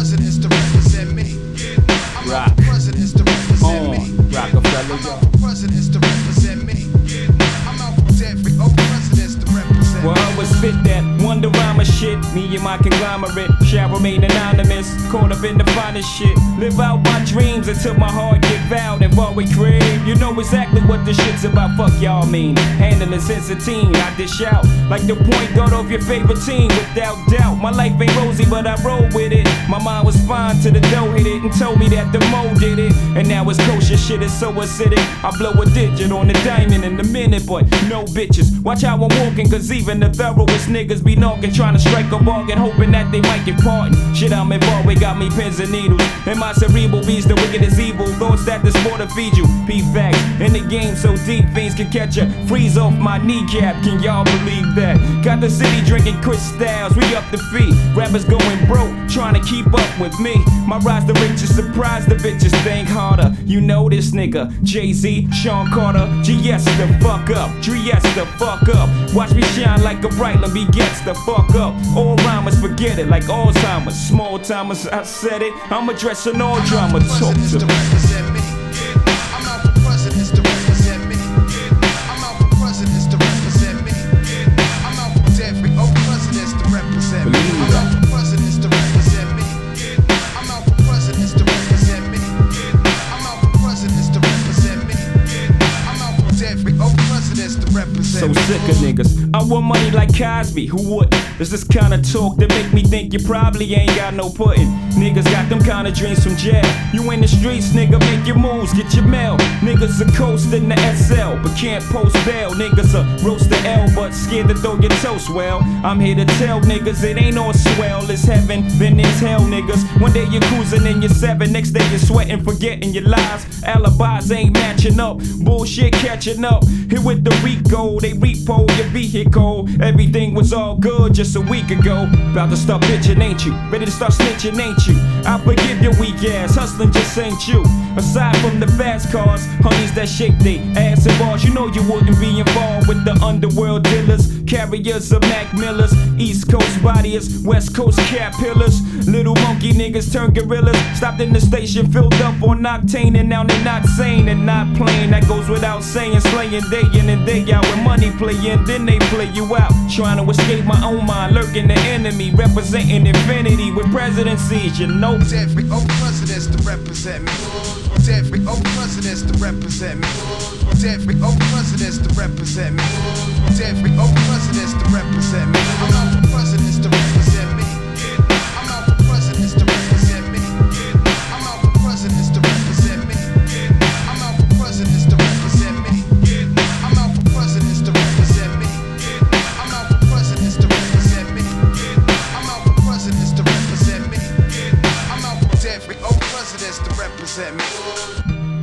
presidents to represent me. I'm for presidents to represent On, me. Rockefeller, yo. Me and my conglomerate shall remain anonymous. Caught up in the finest shit. Live out my dreams until my heart get vowed and what we crave. You know exactly what this shit's about. Fuck y'all mean. Handling since a teen, I dish out like the point guard of your favorite team. Without doubt, my life ain't rosy, but I roll with it. My mind was fine till the dough hit it and told me that the mo did it. And now it's shit is so acidic. I blow a digit on the diamond in a minute, but no bitches. Watch how I'm walking, cause even the thoroughest niggas be knocking, trying to strike a bargain, hoping that they might get pardoned. Shit, I'm involved with got me pins and needles. And my cerebral beats the wicked is evil. Thoughts that this more to feed you. P facts in the game so deep, fiends can catch ya. Freeze off my kneecap, can y'all believe that? Got the city drinking crystals, we up the feet. Rappers going broke, trying to keep up with me. My rise the riches, surprise the bitches, think harder. You know this nigga, Jay Z, Sean Carter, GS the fuck up, GS the fuck up. Watch me shine like a bright lamp, me gets the fuck up. All rhymers forget it, like Alzheimer's. Small timers, I said it. I'm addressing all drama. Talk to me. So sick of niggas. I want money like Cosby, who wouldn't? There's this kind of talk that make me think you probably ain't got no pudding. Niggas got them kind of dreams from jail. You in the streets, nigga, make your moves, get your mail. Niggas are coasting the SL, but can't post bail. Niggas are roast the L, but scared to throw your toast. Well, I'm here to tell niggas it ain't all swell. It's heaven, then it's hell, niggas. One day you're cruising in your seven, next day you're sweating, forgetting your lies. Alibis ain't matching up, bullshit catching up. Here with the Rico, they repo your vehicle. Everything was all good just a week ago. About to start bitching, ain't you? Ready to start snitching, ain't you? I forgive your weak ass, hustling just ain't you. Aside from the fast cars, honeys that shake they ass and balls, you know you wouldn't be involved with the underworld dealers, carriers of Mac Millis, East Coast bodyers, West Coast cat pillars. Little monkey niggas turn gorillas. Stopped in the station, filled up on octane, and now they're not sane and not playing. That goes without saying, slaying day in and day out. When money play then they play you out. Trying to escape my own mind, lurking the enemy, representing infinity with presidencies, you know. Every old presidents to represent me. Every old presidents to represent me. Every old presidents to represent me. Every old presidents to represent me. I'm for presidents to represent me. that mix.